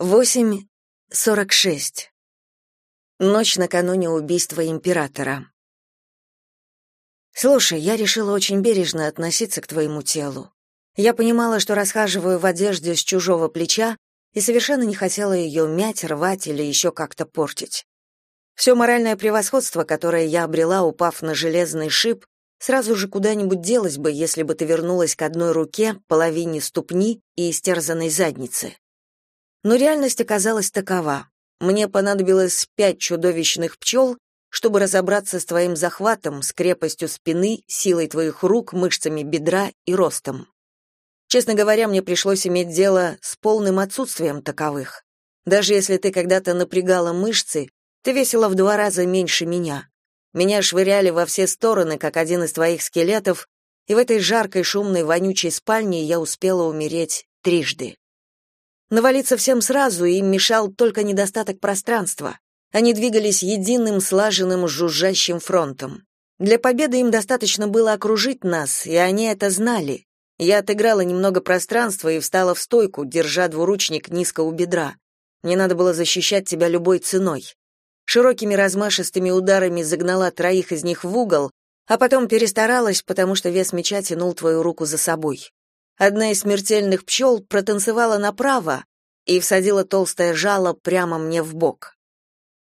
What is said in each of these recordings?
8.46. Ночь накануне убийства императора. Слушай, я решила очень бережно относиться к твоему телу. Я понимала, что расхаживаю в одежде с чужого плеча и совершенно не хотела ее мять, рвать или еще как-то портить. Все моральное превосходство, которое я обрела, упав на железный шип, сразу же куда-нибудь делось бы, если бы ты вернулась к одной руке, половине ступни и истерзанной заднице. Но реальность оказалась такова. Мне понадобилось пять чудовищных пчел, чтобы разобраться с твоим захватом, с крепостью спины, силой твоих рук, мышцами бедра и ростом. Честно говоря, мне пришлось иметь дело с полным отсутствием таковых. Даже если ты когда-то напрягала мышцы, ты весила в два раза меньше меня. Меня швыряли во все стороны, как один из твоих скелетов, и в этой жаркой, шумной, вонючей спальне я успела умереть трижды. Навалиться всем сразу им мешал только недостаток пространства. Они двигались единым, слаженным, жужжащим фронтом. Для победы им достаточно было окружить нас, и они это знали. Я отыграла немного пространства и встала в стойку, держа двуручник низко у бедра. Мне надо было защищать тебя любой ценой. Широкими размашистыми ударами загнала троих из них в угол, а потом перестаралась, потому что вес меча тянул твою руку за собой. Одна из смертельных пчел протанцевала направо и всадила толстое жало прямо мне в бок.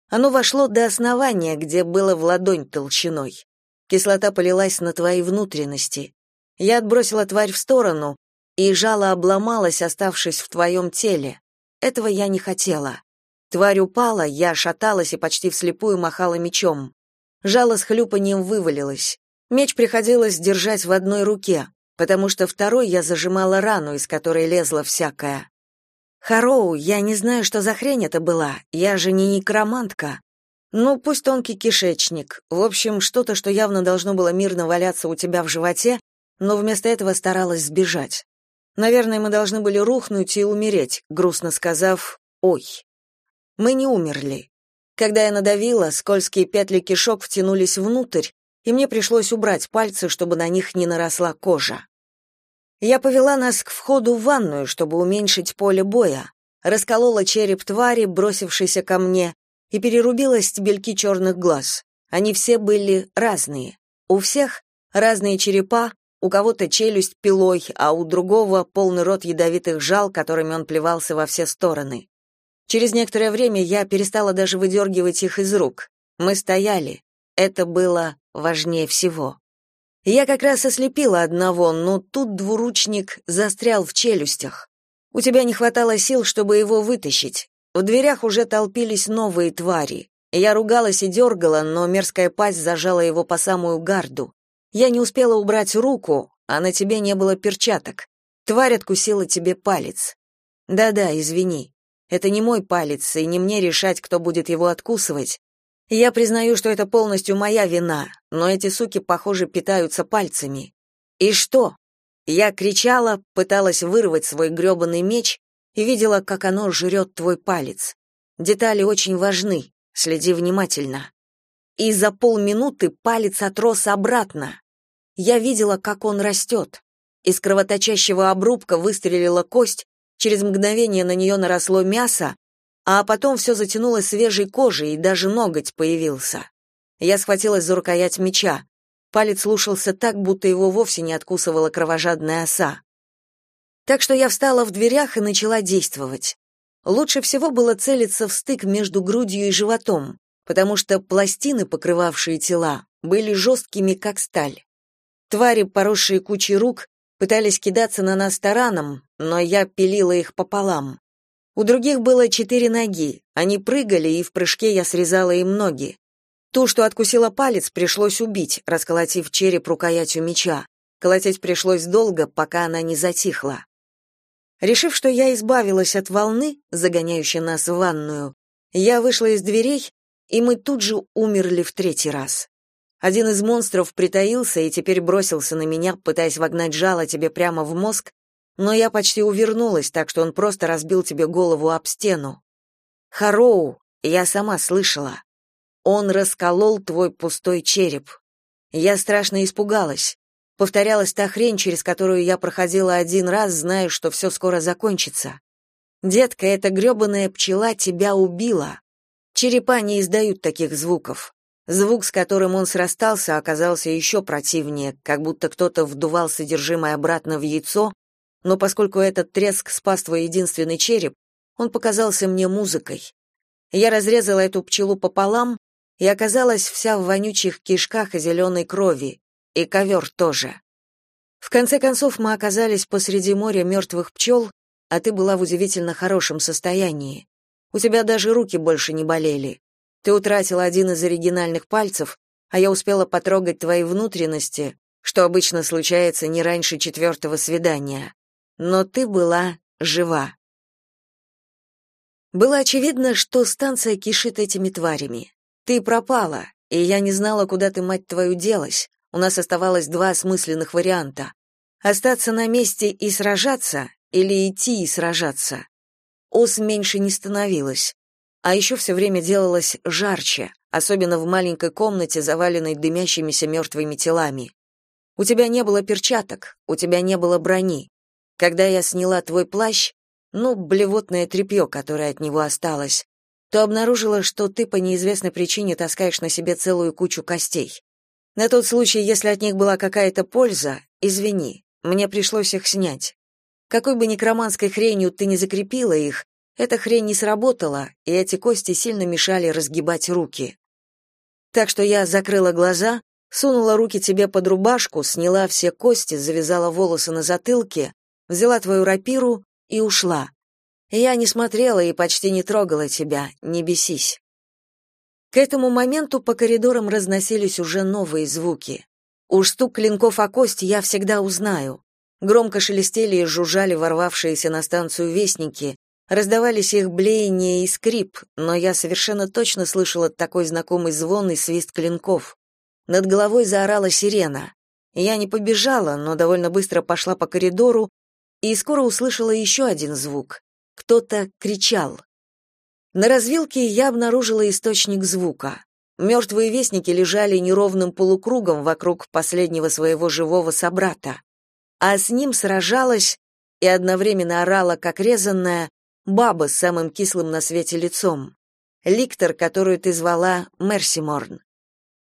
Оно вошло до основания, где было в ладонь толщиной. Кислота полилась на твои внутренности. Я отбросила тварь в сторону, и жало обломалось, оставшись в твоем теле. Этого я не хотела. Тварь упала, я шаталась и почти вслепую махала мечом. Жало с хлюпанием вывалилось. Меч приходилось держать в одной руке потому что второй я зажимала рану, из которой лезла всякое. Хароу, я не знаю, что за хрень это была, я же не некромантка. Ну, пусть тонкий кишечник. В общем, что-то, что явно должно было мирно валяться у тебя в животе, но вместо этого старалась сбежать. Наверное, мы должны были рухнуть и умереть, грустно сказав «Ой». Мы не умерли. Когда я надавила, скользкие петли кишок втянулись внутрь, и мне пришлось убрать пальцы, чтобы на них не наросла кожа. Я повела нас к входу в ванную, чтобы уменьшить поле боя, расколола череп твари, бросившейся ко мне, и перерубила стебельки черных глаз. Они все были разные. У всех разные черепа, у кого-то челюсть пилой, а у другого полный рот ядовитых жал, которыми он плевался во все стороны. Через некоторое время я перестала даже выдергивать их из рук. Мы стояли. Это было важнее всего. Я как раз ослепила одного, но тут двуручник застрял в челюстях. У тебя не хватало сил, чтобы его вытащить. В дверях уже толпились новые твари. Я ругалась и дергала, но мерзкая пасть зажала его по самую гарду. Я не успела убрать руку, а на тебе не было перчаток. Тварь откусила тебе палец. Да-да, извини. Это не мой палец, и не мне решать, кто будет его откусывать. Я признаю, что это полностью моя вина, но эти суки, похоже, питаются пальцами. И что? Я кричала, пыталась вырвать свой грёбаный меч и видела, как оно жрет твой палец. Детали очень важны, следи внимательно. И за полминуты палец отрос обратно. Я видела, как он растет. Из кровоточащего обрубка выстрелила кость, через мгновение на нее наросло мясо, а потом все затянуло свежей кожей, и даже ноготь появился. Я схватилась за рукоять меча. Палец слушался так, будто его вовсе не откусывала кровожадная оса. Так что я встала в дверях и начала действовать. Лучше всего было целиться в стык между грудью и животом, потому что пластины, покрывавшие тела, были жесткими, как сталь. Твари, поросшие кучей рук, пытались кидаться на нас тараном, но я пилила их пополам. У других было четыре ноги. Они прыгали, и в прыжке я срезала им ноги. Ту, что откусила палец, пришлось убить, расколотив череп рукоятью меча. Колотить пришлось долго, пока она не затихла. Решив, что я избавилась от волны, загоняющей нас в ванную, я вышла из дверей, и мы тут же умерли в третий раз. Один из монстров притаился и теперь бросился на меня, пытаясь вогнать жало тебе прямо в мозг, но я почти увернулась, так что он просто разбил тебе голову об стену. Хароу, я сама слышала. Он расколол твой пустой череп. Я страшно испугалась. Повторялась та хрень, через которую я проходила один раз, зная, что все скоро закончится. Детка, эта грёбаная пчела тебя убила. Черепа не издают таких звуков. Звук, с которым он срастался, оказался еще противнее, как будто кто-то вдувал содержимое обратно в яйцо, но поскольку этот треск спас твой единственный череп, он показался мне музыкой. Я разрезала эту пчелу пополам и оказалась вся в вонючих кишках и зеленой крови, и ковер тоже. В конце концов мы оказались посреди моря мертвых пчел, а ты была в удивительно хорошем состоянии. У тебя даже руки больше не болели. Ты утратила один из оригинальных пальцев, а я успела потрогать твои внутренности, что обычно случается не раньше четвертого свидания. Но ты была жива. Было очевидно, что станция кишит этими тварями. Ты пропала, и я не знала, куда ты, мать твою, делась. У нас оставалось два осмысленных варианта. Остаться на месте и сражаться, или идти и сражаться. Ос меньше не становилось. А еще все время делалось жарче, особенно в маленькой комнате, заваленной дымящимися мертвыми телами. У тебя не было перчаток, у тебя не было брони. Когда я сняла твой плащ, ну, блевотное тряпье, которое от него осталось, то обнаружила, что ты по неизвестной причине таскаешь на себе целую кучу костей. На тот случай, если от них была какая-то польза, извини, мне пришлось их снять. Какой бы некроманской хренью ты не закрепила их, эта хрень не сработала, и эти кости сильно мешали разгибать руки. Так что я закрыла глаза, сунула руки тебе под рубашку, сняла все кости, завязала волосы на затылке, взяла твою рапиру и ушла. Я не смотрела и почти не трогала тебя, не бесись. К этому моменту по коридорам разносились уже новые звуки. Уж стук клинков о кость я всегда узнаю. Громко шелестели и жужжали ворвавшиеся на станцию вестники, раздавались их блеяние и скрип, но я совершенно точно слышала такой знакомый звон и свист клинков. Над головой заорала сирена. Я не побежала, но довольно быстро пошла по коридору и скоро услышала еще один звук. Кто-то кричал. На развилке я обнаружила источник звука. Мертвые вестники лежали неровным полукругом вокруг последнего своего живого собрата, а с ним сражалась и одновременно орала, как резанная, баба с самым кислым на свете лицом. Ликтор, которую ты звала Мерсиморн.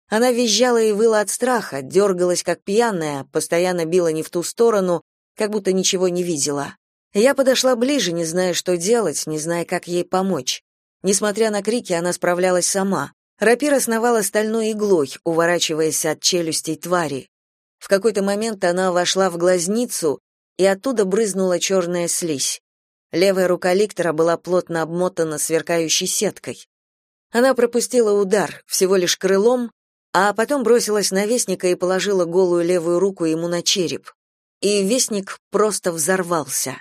Она визжала и выла от страха, дергалась как пьяная, постоянно била не в ту сторону, как будто ничего не видела. Я подошла ближе, не зная, что делать, не зная, как ей помочь. Несмотря на крики, она справлялась сама. Рапира сновала стальной иглой, уворачиваясь от челюстей твари. В какой-то момент она вошла в глазницу, и оттуда брызнула черная слизь. Левая рука ликтора была плотно обмотана сверкающей сеткой. Она пропустила удар, всего лишь крылом, а потом бросилась на вестника и положила голую левую руку ему на череп. И вестник просто взорвался.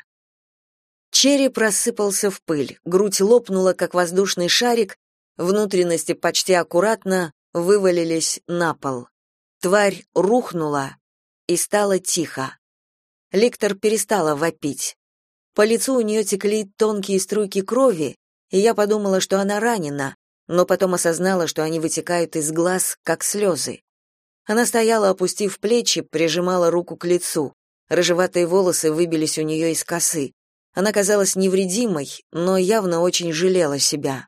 Череп рассыпался в пыль, грудь лопнула, как воздушный шарик, внутренности почти аккуратно вывалились на пол. Тварь рухнула, и стало тихо. Ликтор перестала вопить. По лицу у нее текли тонкие струйки крови, и я подумала, что она ранена, но потом осознала, что они вытекают из глаз, как слезы. Она стояла, опустив плечи, прижимала руку к лицу. Рыжеватые волосы выбились у нее из косы. Она казалась невредимой, но явно очень жалела себя.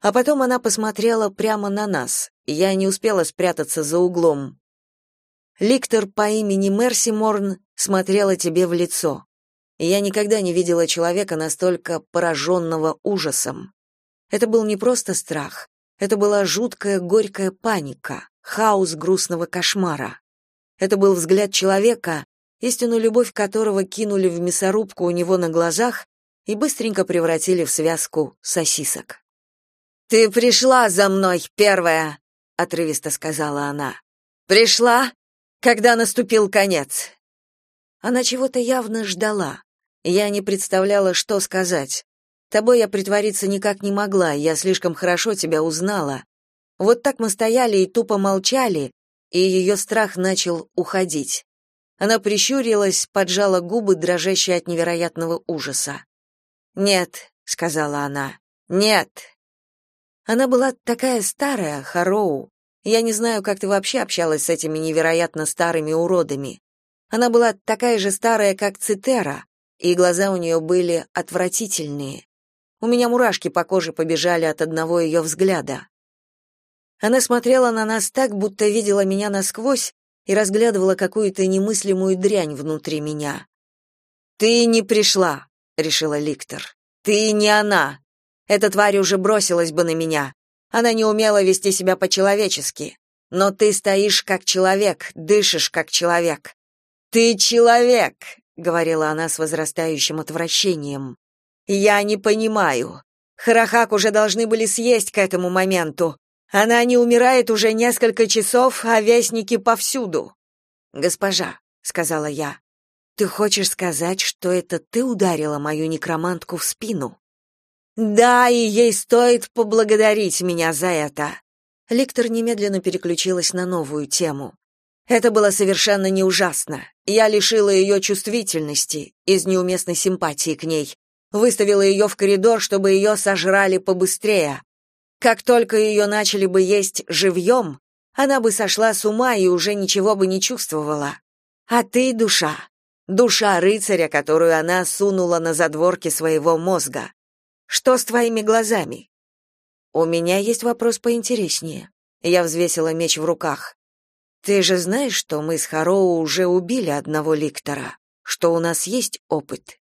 А потом она посмотрела прямо на нас. Я не успела спрятаться за углом. Ликтор по имени Мерси Морн смотрела тебе в лицо. Я никогда не видела человека настолько пораженного ужасом. Это был не просто страх, это была жуткая горькая паника, хаос грустного кошмара. Это был взгляд человека, истинную любовь которого кинули в мясорубку у него на глазах и быстренько превратили в связку сосисок. «Ты пришла за мной, первая!» — отрывисто сказала она. «Пришла, когда наступил конец!» Она чего-то явно ждала. Я не представляла, что сказать. Тобой я притвориться никак не могла, я слишком хорошо тебя узнала. Вот так мы стояли и тупо молчали, и ее страх начал уходить. Она прищурилась, поджала губы, дрожащие от невероятного ужаса. "Нет", сказала она. "Нет". Она была такая старая, Хароу. Я не знаю, как ты вообще общалась с этими невероятно старыми уродами. Она была такая же старая, как Цитера, и глаза у нее были отвратительные. У меня мурашки по коже побежали от одного ее взгляда. Она смотрела на нас так, будто видела меня насквозь и разглядывала какую-то немыслимую дрянь внутри меня. «Ты не пришла», — решила Ликтор. «Ты не она. Эта тварь уже бросилась бы на меня. Она не умела вести себя по-человечески. Но ты стоишь как человек, дышишь как человек. Ты человек, говорила она с возрастающим отвращением. Я не понимаю. Харахак уже должны были съесть к этому моменту. Она не умирает уже несколько часов, а вестники повсюду. Госпожа, сказала я. Ты хочешь сказать, что это ты ударила мою некромантку в спину? Да, и ей стоит поблагодарить меня за это. Ликтор немедленно переключилась на новую тему. Это было совершенно не ужасно. Я лишила ее чувствительности из неуместной симпатии к ней. Выставила ее в коридор, чтобы ее сожрали побыстрее. Как только ее начали бы есть живьем, она бы сошла с ума и уже ничего бы не чувствовала. А ты душа. Душа рыцаря, которую она сунула на задворки своего мозга. Что с твоими глазами? У меня есть вопрос поинтереснее. Я взвесила меч в руках. Ты же знаешь, что мы с Хароу уже убили одного ликтора, что у нас есть опыт.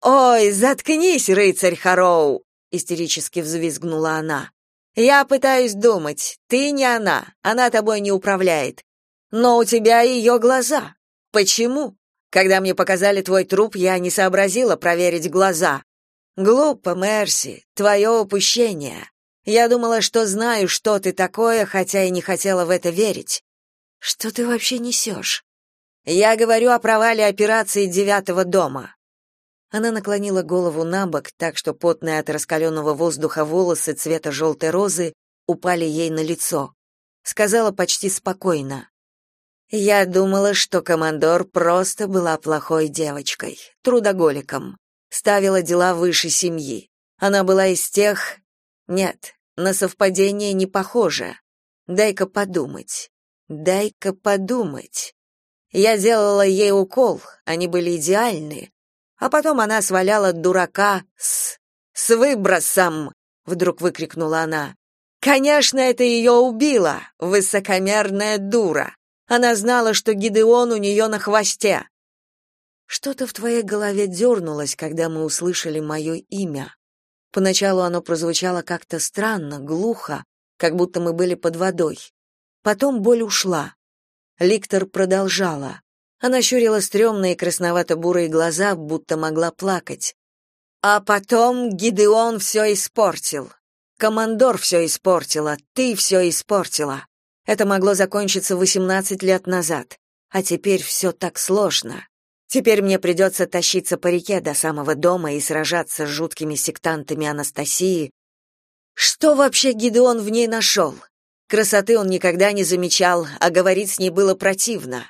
Ой, заткнись, рыцарь Хароу, истерически взвизгнула она. Я пытаюсь думать. Ты не она. Она тобой не управляет. Но у тебя ее глаза. Почему? Когда мне показали твой труп, я не сообразила проверить глаза. Глупо, Мерси, твое упущение. Я думала, что знаю, что ты такое, хотя и не хотела в это верить. Что ты вообще несешь?» Я говорю о провале операции девятого дома. Она наклонила голову на бок, так что потные от раскаленного воздуха волосы цвета желтой розы упали ей на лицо. Сказала почти спокойно: "Я думала, что командор просто была плохой девочкой, трудоголиком, ставила дела выше семьи. Она была из тех, нет, на совпадение не похоже. Дай-ка подумать. Дай-ка подумать. Я делала ей укол, они были идеальны. А потом она сваляла дурака с... с выбросом, вдруг выкрикнула она. Конечно, это ее убило, высокомерная дура. Она знала, что Гидеон у нее на хвосте. Что-то в твоей голове дернулось, когда мы услышали мое имя. Поначалу оно прозвучало как-то странно, глухо, как будто мы были под водой. Потом боль ушла. Ликтор продолжала. Она щурила стрёмные красновато-бурые глаза, будто могла плакать. А потом Гидеон все испортил. Командор все испортила, ты все испортила. Это могло закончиться 18 лет назад, а теперь все так сложно. Теперь мне придется тащиться по реке до самого дома и сражаться с жуткими сектантами Анастасии. Что вообще Гидеон в ней нашел? Красоты он никогда не замечал, а говорить с ней было противно.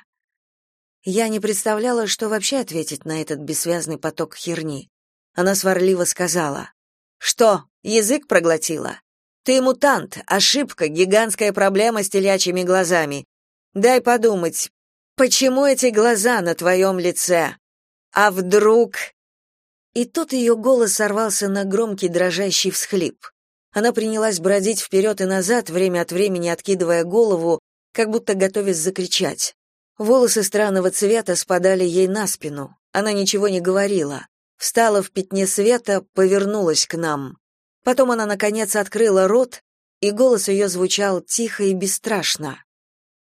Я не представляла, что вообще ответить на этот бессвязный поток херни. Она сварливо сказала: "Что, язык проглотила? Ты мутант, ошибка, гигантская проблема с телячьими глазами. Дай подумать, Почему эти глаза на твоем лице? А вдруг...» И тут ее голос сорвался на громкий дрожащий всхлип. Она принялась бродить вперед и назад, время от времени откидывая голову, как будто готовясь закричать. Волосы странного цвета спадали ей на спину. Она ничего не говорила. Встала в пятне света, повернулась к нам. Потом она, наконец, открыла рот, и голос ее звучал тихо и бесстрашно.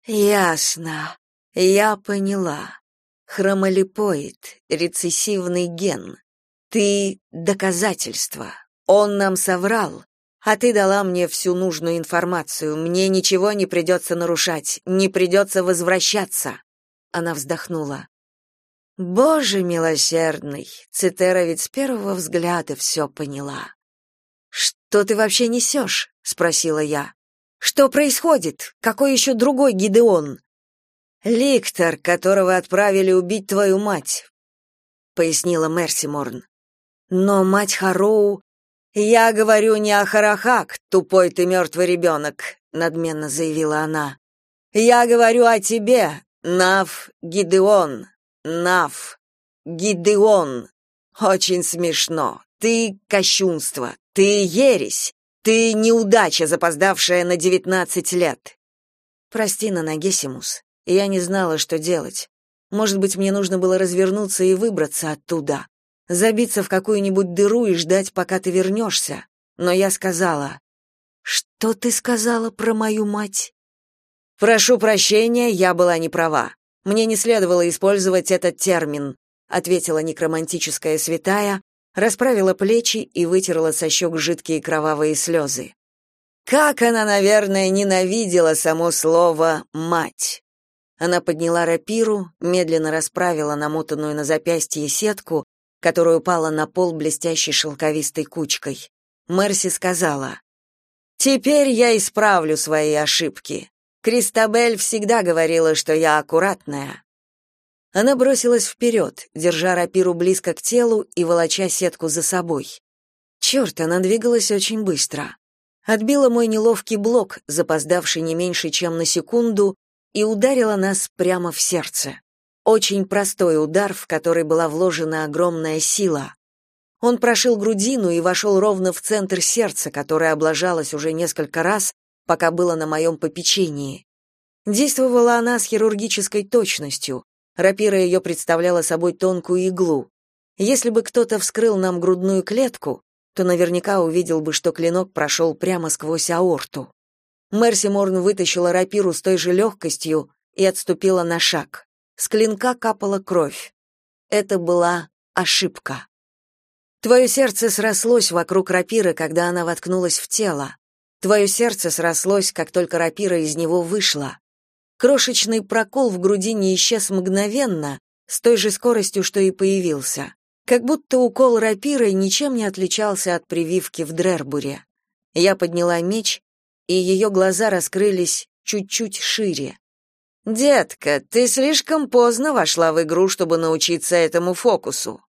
«Ясно. Я поняла. Хромолипоид, рецессивный ген. Ты — доказательство. Он нам соврал, а ты дала мне всю нужную информацию. Мне ничего не придется нарушать, не придется возвращаться. Она вздохнула. Боже милосердный, Цитера ведь с первого взгляда все поняла. Что ты вообще несешь?» — спросила я. Что происходит? Какой еще другой Гидеон? Ликтор, которого отправили убить твою мать, пояснила Мерси Морн. Но мать Хароу, я говорю не о Харахак, тупой ты мертвый ребенок», — надменно заявила она. Я говорю о тебе, Нав Гидеон, Нав Гидеон, Очень смешно. Ты кощунство, ты ересь, ты неудача, запоздавшая на девятнадцать лет. Прости, Нанагесимус. Я не знала, что делать. Может быть, мне нужно было развернуться и выбраться оттуда, забиться в какую-нибудь дыру и ждать, пока ты вернешься. Но я сказала: "Что ты сказала про мою мать?" Прошу прощения, я была не права. Мне не следовало использовать этот термин, ответила некромантическая святая, расправила плечи и вытерла со щек жидкие кровавые слезы. Как она, наверное, ненавидела само слово мать. Она подняла рапиру, медленно расправила намотанную на запястье сетку, которая упала на пол блестящей шелковистой кучкой. Мерси сказала: "Теперь я исправлю свои ошибки. Кристабель всегда говорила, что я аккуратная. Она бросилась вперед, держа рапиру близко к телу и волоча сетку за собой. Черт, она двигалась очень быстро. Отбила мой неловкий блок, запоздавший не меньше, чем на секунду, и ударила нас прямо в сердце. Очень простой удар, в который была вложена огромная сила. Он прошил грудину и вошел ровно в центр сердца, которое облажалось уже несколько раз, пока было на моем попечении. Действовала она с хирургической точностью. Рапира ее представляла собой тонкую иглу. Если бы кто-то вскрыл нам грудную клетку, то наверняка увидел бы, что клинок прошел прямо сквозь аорту. Мерси Морн вытащила рапиру с той же легкостью и отступила на шаг. С клинка капала кровь. Это была ошибка. Твое сердце срослось вокруг рапиры, когда она воткнулась в тело. Твое сердце срослось, как только рапира из него вышла. Крошечный прокол в груди не исчез мгновенно, с той же скоростью, что и появился. Как будто укол рапирой ничем не отличался от прививки в Дрербуре. Я подняла меч, и ее глаза раскрылись чуть-чуть шире. «Детка, ты слишком поздно вошла в игру, чтобы научиться этому фокусу».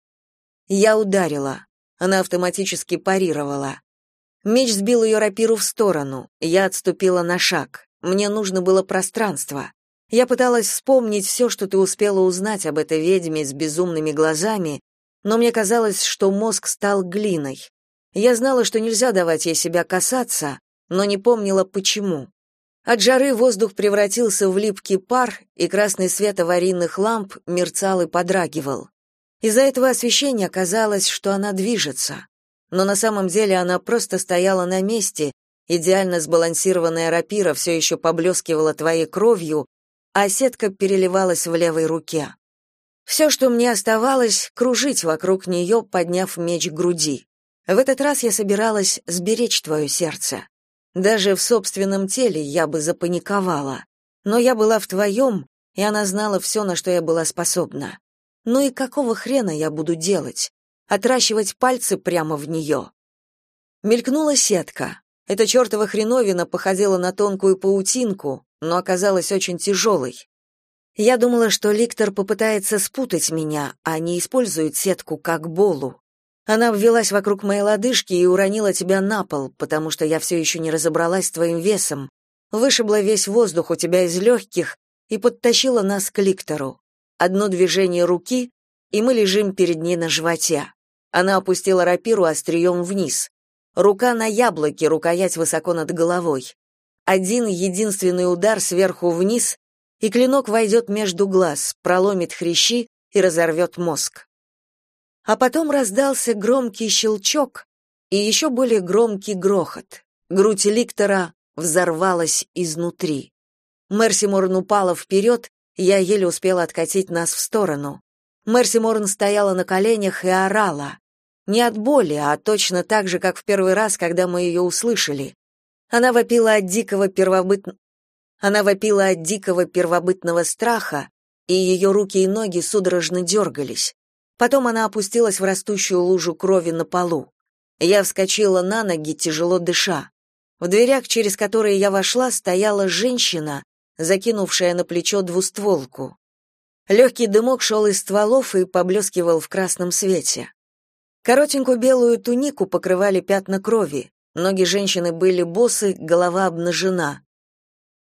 Я ударила. Она автоматически парировала. Меч сбил ее рапиру в сторону. Я отступила на шаг. Мне нужно было пространство. Я пыталась вспомнить все, что ты успела узнать об этой ведьме с безумными глазами, но мне казалось, что мозг стал глиной. Я знала, что нельзя давать ей себя касаться, но не помнила почему. От жары воздух превратился в липкий пар, и красный свет аварийных ламп мерцал и подрагивал. Из-за этого освещения казалось, что она движется но на самом деле она просто стояла на месте, идеально сбалансированная рапира все еще поблескивала твоей кровью, а сетка переливалась в левой руке. Все, что мне оставалось, кружить вокруг нее, подняв меч к груди. В этот раз я собиралась сберечь твое сердце. Даже в собственном теле я бы запаниковала. Но я была в твоем, и она знала все, на что я была способна. Ну и какого хрена я буду делать? отращивать пальцы прямо в нее. Мелькнула сетка. Эта чертова хреновина походила на тонкую паутинку, но оказалась очень тяжелой. Я думала, что Ликтор попытается спутать меня, а не использует сетку как болу. Она ввелась вокруг моей лодыжки и уронила тебя на пол, потому что я все еще не разобралась с твоим весом, вышибла весь воздух у тебя из легких и подтащила нас к Ликтору. Одно движение руки, и мы лежим перед ней на животе. Она опустила рапиру острием вниз. Рука на яблоке, рукоять высоко над головой. Один единственный удар сверху вниз, и клинок войдет между глаз, проломит хрящи и разорвет мозг. А потом раздался громкий щелчок и еще более громкий грохот. Грудь Ликтора взорвалась изнутри. Мерси Морн упала вперед, я еле успела откатить нас в сторону. Мерси Морн стояла на коленях и орала. Не от боли, а точно так же, как в первый раз, когда мы ее услышали. Она вопила от дикого первобыт... Она вопила от дикого первобытного страха, и ее руки и ноги судорожно дергались. Потом она опустилась в растущую лужу крови на полу. Я вскочила на ноги, тяжело дыша. В дверях, через которые я вошла, стояла женщина, закинувшая на плечо двустволку. Легкий дымок шел из стволов и поблескивал в красном свете. Коротенькую белую тунику покрывали пятна крови. Ноги женщины были босы, голова обнажена.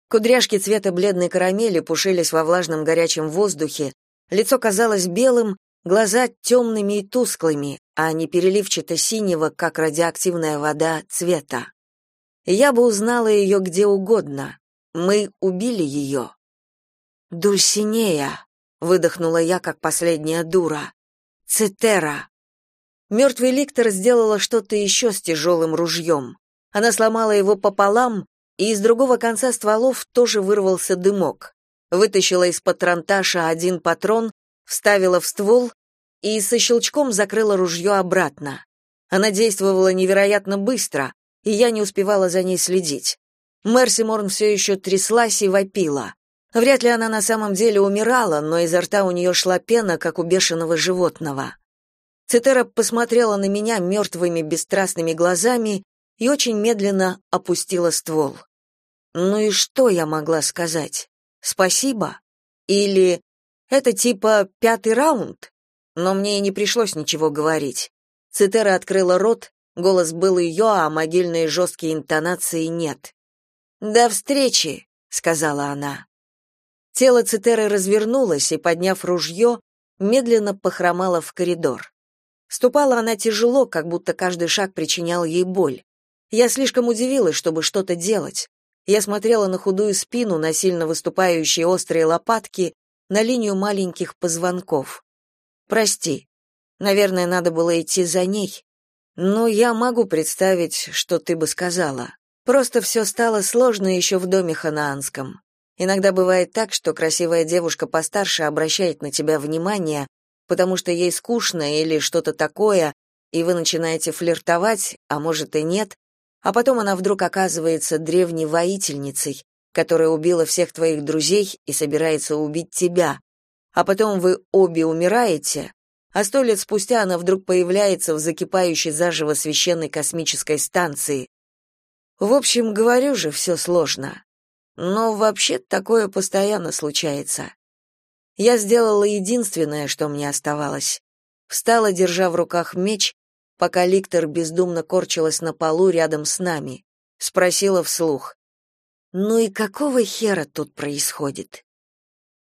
Кудряшки цвета бледной карамели пушились во влажном горячем воздухе, лицо казалось белым, Глаза темными и тусклыми, а не переливчато-синего, как радиоактивная вода, цвета. Я бы узнала ее где угодно. Мы убили ее. «Дульсинея», — выдохнула я, как последняя дура. «Цитера». Мертвый ликтор сделала что-то еще с тяжелым ружьем. Она сломала его пополам, и из другого конца стволов тоже вырвался дымок. Вытащила из патронташа один патрон, вставила в ствол и со щелчком закрыла ружье обратно. Она действовала невероятно быстро, и я не успевала за ней следить. Мерси Морн все еще тряслась и вопила. Вряд ли она на самом деле умирала, но изо рта у нее шла пена, как у бешеного животного. Цитера посмотрела на меня мертвыми бесстрастными глазами и очень медленно опустила ствол. Ну и что я могла сказать? Спасибо? Или это типа пятый раунд? Но мне и не пришлось ничего говорить. Цитера открыла рот, голос был ее, а могильные жесткие интонации нет. «До встречи», — сказала она. Тело Цитеры развернулось и, подняв ружье, медленно похромало в коридор. Ступала она тяжело, как будто каждый шаг причинял ей боль. Я слишком удивилась, чтобы что-то делать. Я смотрела на худую спину, на сильно выступающие острые лопатки, на линию маленьких позвонков. Прости. Наверное, надо было идти за ней. Но я могу представить, что ты бы сказала. Просто все стало сложно еще в доме ханаанском. Иногда бывает так, что красивая девушка постарше обращает на тебя внимание, потому что ей скучно или что-то такое, и вы начинаете флиртовать, а может и нет, а потом она вдруг оказывается древней воительницей, которая убила всех твоих друзей и собирается убить тебя. А потом вы обе умираете, а сто лет спустя она вдруг появляется в закипающей заживо священной космической станции. В общем, говорю же, все сложно. Но вообще такое постоянно случается. Я сделала единственное, что мне оставалось. Встала, держа в руках меч, пока Ликтор бездумно корчилась на полу рядом с нами. Спросила вслух. «Ну и какого хера тут происходит?»